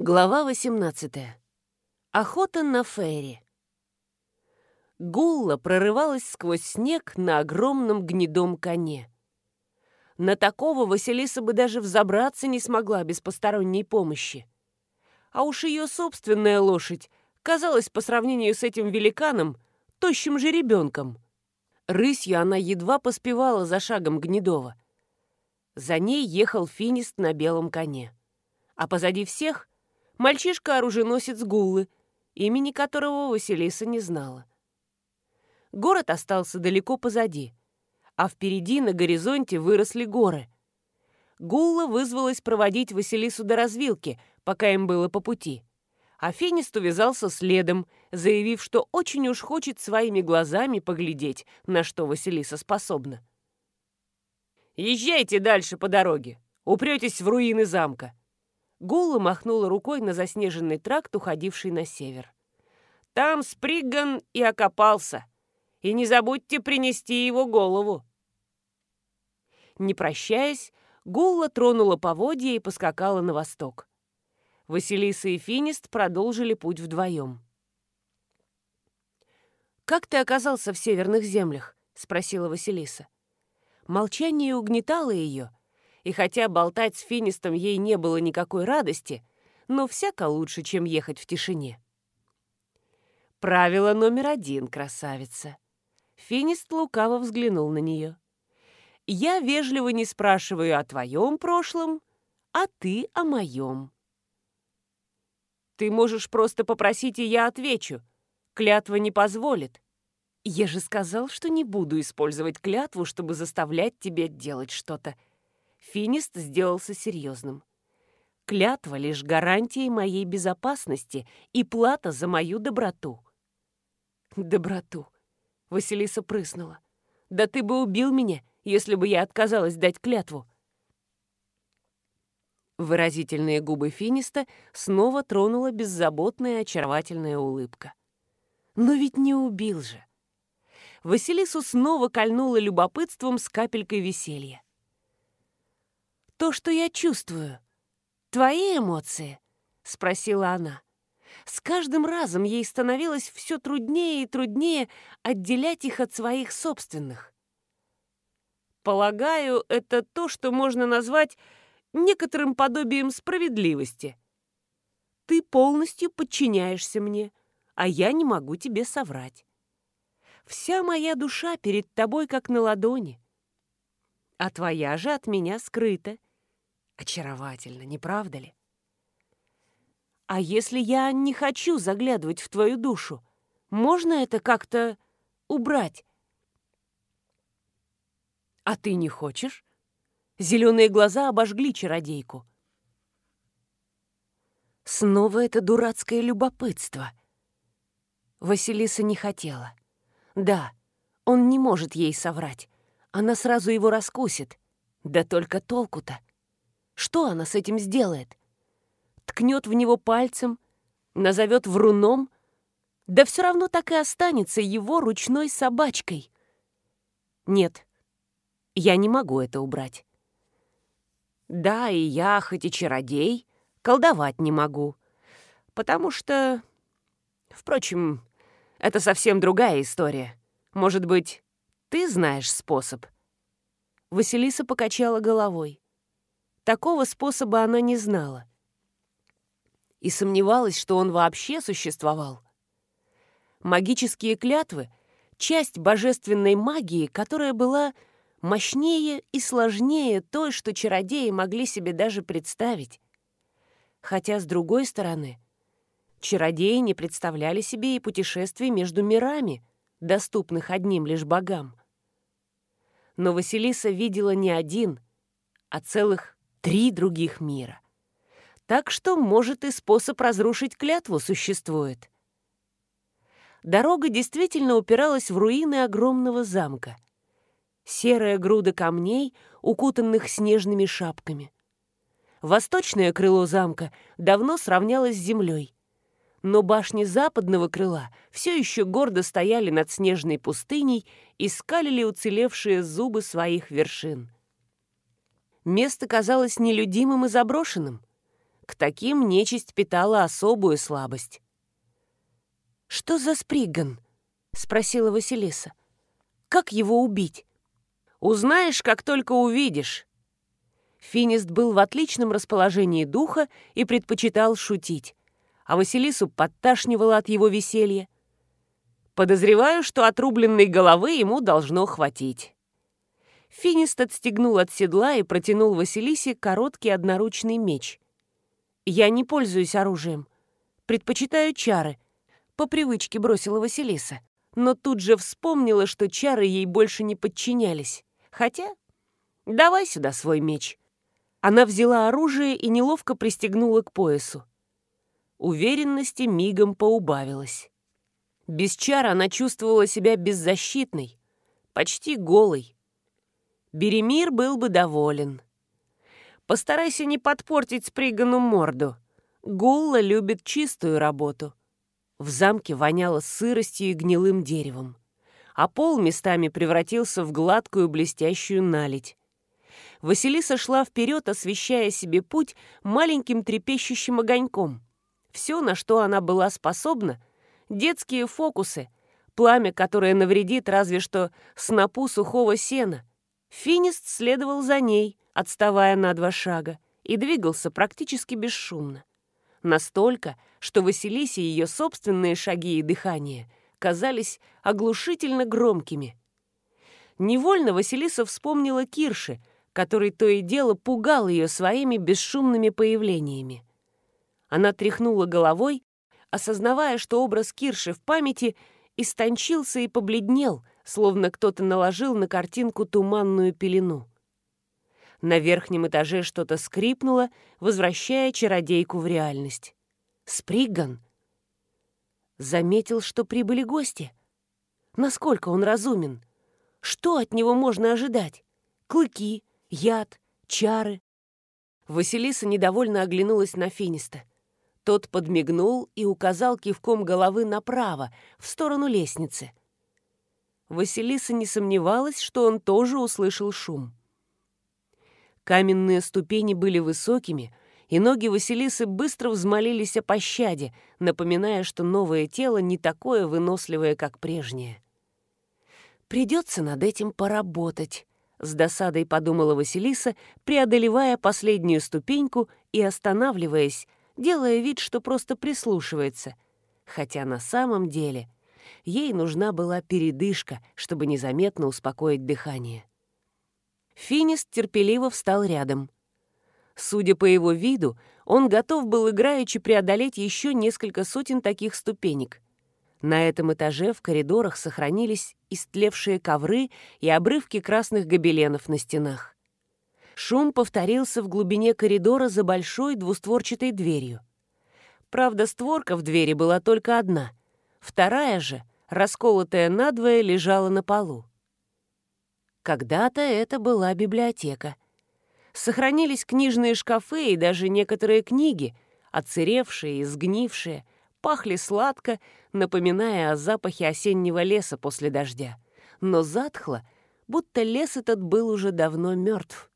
Глава 18. Охота на Фейри. Гулла прорывалась сквозь снег на огромном гнедом коне. На такого Василиса бы даже взобраться не смогла без посторонней помощи. А уж ее собственная лошадь казалась по сравнению с этим великаном тощим же ребенком. Рысью она едва поспевала за шагом Гнедова. За ней ехал финист на белом коне. А позади всех мальчишка-оруженосец Гуллы, имени которого Василиса не знала. Город остался далеко позади, а впереди на горизонте выросли горы. Гулла вызвалась проводить Василису до развилки, пока им было по пути. А Финист увязался следом, заявив, что очень уж хочет своими глазами поглядеть, на что Василиса способна. «Езжайте дальше по дороге, упретесь в руины замка. Гула махнула рукой на заснеженный тракт, уходивший на север. «Там Сприган и окопался. И не забудьте принести его голову». Не прощаясь, Гулла тронула поводья и поскакала на восток. Василиса и Финист продолжили путь вдвоем. «Как ты оказался в северных землях?» — спросила Василиса. Молчание угнетало ее, и хотя болтать с Финистом ей не было никакой радости, но всяко лучше, чем ехать в тишине. Правило номер один, красавица. Финист лукаво взглянул на нее. Я вежливо не спрашиваю о твоем прошлом, а ты о моем. Ты можешь просто попросить, и я отвечу. Клятва не позволит. Я же сказал, что не буду использовать клятву, чтобы заставлять тебя делать что-то. Финист сделался серьезным. Клятва лишь гарантией моей безопасности и плата за мою доброту. Доброту. Василиса прыснула. Да ты бы убил меня, если бы я отказалась дать клятву. Выразительные губы Финиста снова тронула беззаботная очаровательная улыбка. Но ведь не убил же. Василису снова кольнуло любопытством с капелькой веселья то, что я чувствую. Твои эмоции?» — спросила она. С каждым разом ей становилось все труднее и труднее отделять их от своих собственных. «Полагаю, это то, что можно назвать некоторым подобием справедливости. Ты полностью подчиняешься мне, а я не могу тебе соврать. Вся моя душа перед тобой как на ладони, а твоя же от меня скрыта, Очаровательно, не правда ли? А если я не хочу заглядывать в твою душу, можно это как-то убрать? А ты не хочешь? Зеленые глаза обожгли чародейку. Снова это дурацкое любопытство. Василиса не хотела. Да, он не может ей соврать. Она сразу его раскусит. Да только толку-то. Что она с этим сделает? Ткнет в него пальцем, назовет вруном? Да все равно так и останется его ручной собачкой. Нет, я не могу это убрать. Да, и я, хоть и чародей, колдовать не могу. Потому что... Впрочем, это совсем другая история. Может быть, ты знаешь способ?» Василиса покачала головой. Такого способа она не знала. И сомневалась, что он вообще существовал. Магические клятвы — часть божественной магии, которая была мощнее и сложнее той, что чародеи могли себе даже представить. Хотя, с другой стороны, чародеи не представляли себе и путешествий между мирами, доступных одним лишь богам. Но Василиса видела не один, а целых три других мира. Так что, может, и способ разрушить клятву существует. Дорога действительно упиралась в руины огромного замка. Серая груда камней, укутанных снежными шапками. Восточное крыло замка давно сравнялось с землей, но башни западного крыла все еще гордо стояли над снежной пустыней и скалили уцелевшие зубы своих вершин. Место казалось нелюдимым и заброшенным. К таким нечисть питала особую слабость. «Что за Сприган?» — спросила Василиса. «Как его убить?» «Узнаешь, как только увидишь». Финист был в отличном расположении духа и предпочитал шутить, а Василису подташнивало от его веселья. Подозреваю, что отрубленной головы ему должно хватить. Финист отстегнул от седла и протянул Василисе короткий одноручный меч. «Я не пользуюсь оружием. Предпочитаю чары», — по привычке бросила Василиса. Но тут же вспомнила, что чары ей больше не подчинялись. Хотя, давай сюда свой меч. Она взяла оружие и неловко пристегнула к поясу. Уверенности мигом поубавилась. Без чар она чувствовала себя беззащитной, почти голой. Беремир был бы доволен. Постарайся не подпортить Спригану морду. Гулла любит чистую работу. В замке воняло сыростью и гнилым деревом, а пол местами превратился в гладкую блестящую наледь. Василиса шла вперед, освещая себе путь маленьким трепещущим огоньком. Все, на что она была способна, детские фокусы, пламя, которое навредит разве что снопу сухого сена. Финист следовал за ней, отставая на два шага, и двигался практически бесшумно. Настолько, что Василисе ее собственные шаги и дыхание казались оглушительно громкими. Невольно Василиса вспомнила Кирши, который то и дело пугал ее своими бесшумными появлениями. Она тряхнула головой, осознавая, что образ Кирши в памяти истончился и побледнел, словно кто-то наложил на картинку туманную пелену. На верхнем этаже что-то скрипнуло, возвращая чародейку в реальность. Сприган заметил, что прибыли гости. Насколько он разумен? Что от него можно ожидать? Клыки, яд, чары? Василиса недовольно оглянулась на Финиста. Тот подмигнул и указал кивком головы направо, в сторону лестницы. Василиса не сомневалась, что он тоже услышал шум. Каменные ступени были высокими, и ноги Василисы быстро взмолились о пощаде, напоминая, что новое тело не такое выносливое, как прежнее. «Придется над этим поработать», — с досадой подумала Василиса, преодолевая последнюю ступеньку и останавливаясь, делая вид, что просто прислушивается, хотя на самом деле ей нужна была передышка, чтобы незаметно успокоить дыхание. Финист терпеливо встал рядом. Судя по его виду, он готов был играючи преодолеть еще несколько сотен таких ступенек. На этом этаже в коридорах сохранились истлевшие ковры и обрывки красных гобеленов на стенах. Шум повторился в глубине коридора за большой двустворчатой дверью. Правда, створка в двери была только одна. Вторая же, расколотая надвое, лежала на полу. Когда-то это была библиотека. Сохранились книжные шкафы и даже некоторые книги, отсыревшие и сгнившие, пахли сладко, напоминая о запахе осеннего леса после дождя. Но затхло, будто лес этот был уже давно мертв.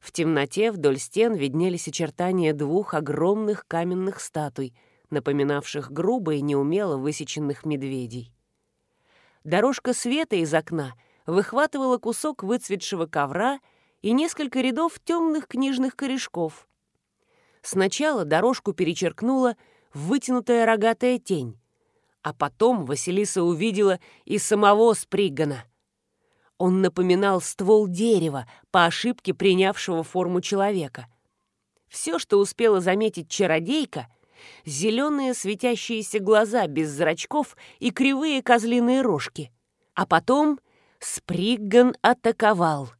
В темноте вдоль стен виднелись очертания двух огромных каменных статуй, напоминавших грубо и неумело высеченных медведей. Дорожка света из окна выхватывала кусок выцветшего ковра и несколько рядов темных книжных корешков. Сначала дорожку перечеркнула вытянутая рогатая тень, а потом Василиса увидела и самого Спригана — он напоминал ствол дерева, по ошибке принявшего форму человека. Все, что успела заметить чародейка — зеленые светящиеся глаза без зрачков и кривые козлиные рожки. А потом Спригган атаковал.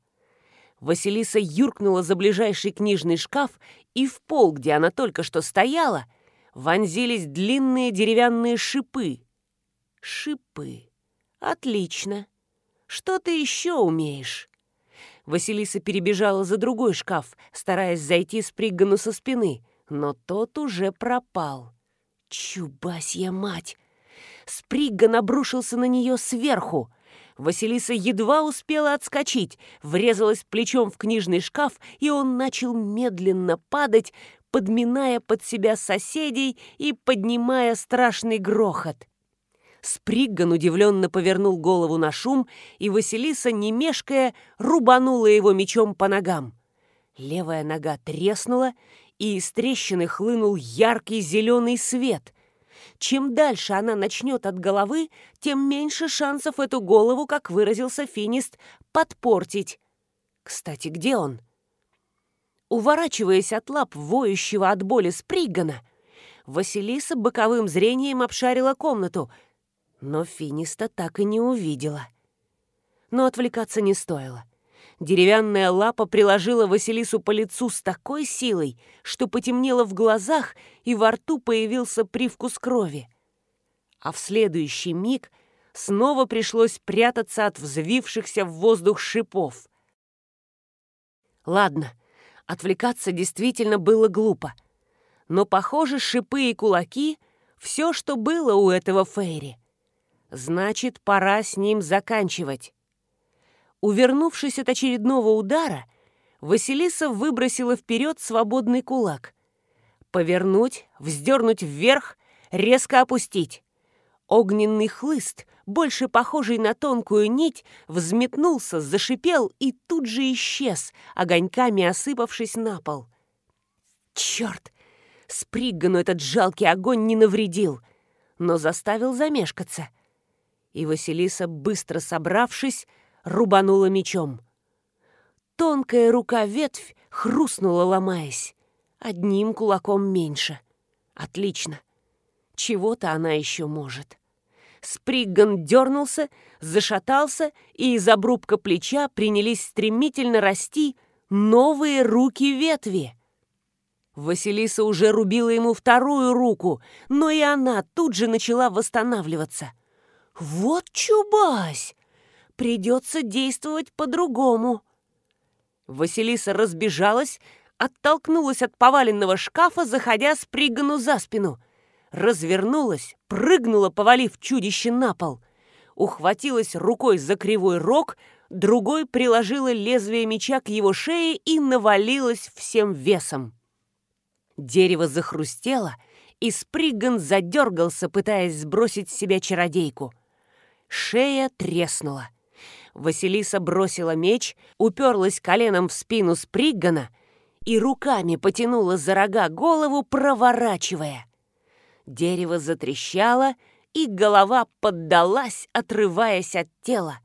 Василиса юркнула за ближайший книжный шкаф, и в пол, где она только что стояла, вонзились длинные деревянные шипы. Шипы. Отлично. Что ты еще умеешь?» Василиса перебежала за другой шкаф, стараясь зайти с Приггану со спины, но тот уже пропал. «Чубасья мать!» Спригган обрушился на нее сверху. Василиса едва успела отскочить, врезалась плечом в книжный шкаф, и он начал медленно падать, подминая под себя соседей и поднимая страшный грохот. Спригган удивленно повернул голову на шум, и Василиса, не мешкая, рубанула его мечом по ногам. Левая нога треснула, и из трещины хлынул яркий зеленый свет. Чем дальше она начнет от головы, тем меньше шансов эту голову, как выразился финист, подпортить. Кстати, где он? Уворачиваясь от лап воющего от боли Спригана, Василиса боковым зрением обшарила комнату — но Финиста так и не увидела. Но отвлекаться не стоило. Деревянная лапа приложила Василису по лицу с такой силой, что потемнело в глазах и во рту появился привкус крови. А в следующий миг снова пришлось прятаться от взвившихся в воздух шипов. Ладно, отвлекаться действительно было глупо. Но, похоже, шипы и кулаки — все, что было у этого Фейри — Значит, пора с ним заканчивать. Увернувшись от очередного удара, Василиса выбросила вперед свободный кулак. Повернуть, вздернуть вверх, резко опустить. Огненный хлыст, больше похожий на тонкую нить, взметнулся, зашипел и тут же исчез, огоньками осыпавшись на пол. Черт! Сприггану этот жалкий огонь не навредил, но заставил замешкаться — и Василиса, быстро собравшись, рубанула мечом. Тонкая рука-ветвь хрустнула, ломаясь. Одним кулаком меньше. Отлично. Чего-то она еще может. Спригган дернулся, зашатался, и из обрубка плеча принялись стремительно расти новые руки-ветви. Василиса уже рубила ему вторую руку, но и она тут же начала восстанавливаться — «Вот чубась! Придется действовать по-другому!» Василиса разбежалась, оттолкнулась от поваленного шкафа, заходя с Пригану за спину. Развернулась, прыгнула, повалив чудище на пол. Ухватилась рукой за кривой рог, другой приложила лезвие меча к его шее и навалилась всем весом. Дерево захрустело, и Сприган задергался, пытаясь сбросить с себя чародейку — Шея треснула. Василиса бросила меч, уперлась коленом в спину Сприггана и руками потянула за рога голову, проворачивая. Дерево затрещало, и голова поддалась, отрываясь от тела.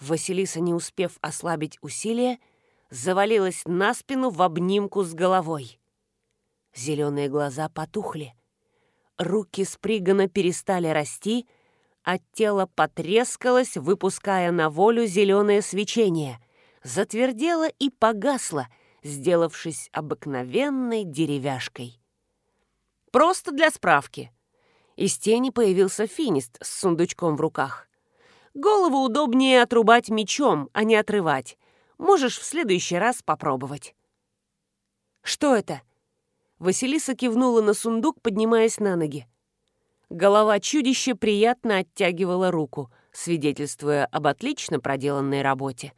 Василиса, не успев ослабить усилия, завалилась на спину в обнимку с головой. Зеленые глаза потухли. Руки Спригана перестали расти, а тело потрескалось, выпуская на волю зеленое свечение, затвердело и погасло, сделавшись обыкновенной деревяшкой. Просто для справки. Из тени появился финист с сундучком в руках. Голову удобнее отрубать мечом, а не отрывать. Можешь в следующий раз попробовать. «Что это?» Василиса кивнула на сундук, поднимаясь на ноги. Голова чудища приятно оттягивала руку, свидетельствуя об отлично проделанной работе.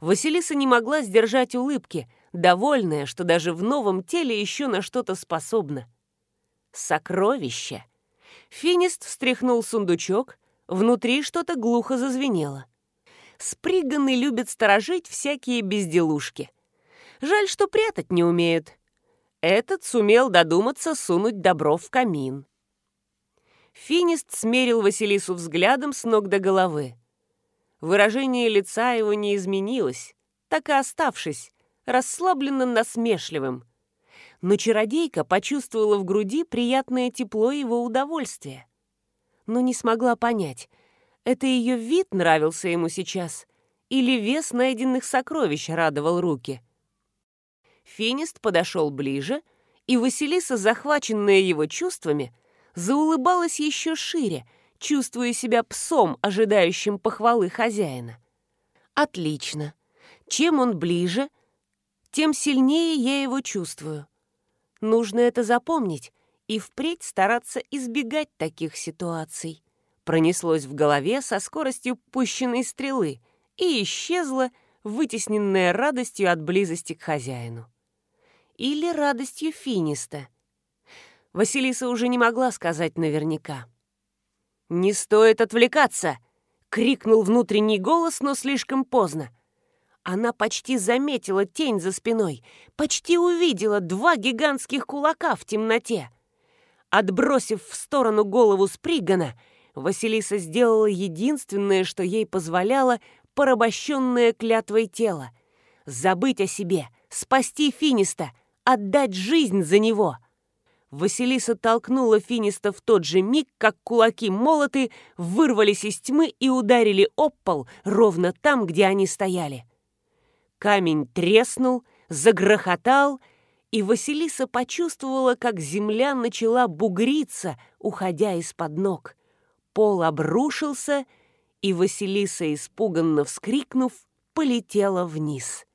Василиса не могла сдержать улыбки, довольная, что даже в новом теле еще на что-то способна. Сокровище! Финист встряхнул сундучок, внутри что-то глухо зазвенело. Сприганы любят сторожить всякие безделушки. Жаль, что прятать не умеют. Этот сумел додуматься сунуть добро в камин. Финист смерил Василису взглядом с ног до головы. Выражение лица его не изменилось, так и оставшись, расслабленно насмешливым. Но чародейка почувствовала в груди приятное тепло его удовольствия. Но не смогла понять, это ее вид нравился ему сейчас или вес найденных сокровищ радовал руки. Финист подошел ближе, и Василиса, захваченная его чувствами, заулыбалась еще шире, чувствуя себя псом, ожидающим похвалы хозяина. «Отлично. Чем он ближе, тем сильнее я его чувствую. Нужно это запомнить и впредь стараться избегать таких ситуаций». Пронеслось в голове со скоростью пущенной стрелы и исчезло, вытесненная радостью от близости к хозяину. или радостью Финиста. Василиса уже не могла сказать наверняка. «Не стоит отвлекаться!» — крикнул внутренний голос, но слишком поздно. Она почти заметила тень за спиной, почти увидела два гигантских кулака в темноте. Отбросив в сторону голову Спригана, Василиса сделала единственное, что ей позволяло порабощенное клятвой тело — забыть о себе, спасти Финиста, отдать жизнь за него. Василиса толкнула Финиста в тот же миг, как кулаки молоты вырвались из тьмы и ударили об пол ровно там, где они стояли. Камень треснул, загрохотал — и Василиса почувствовала, как земля начала бугриться, уходя из-под ног. Пол обрушился, и Василиса, испуганно вскрикнув, полетела вниз.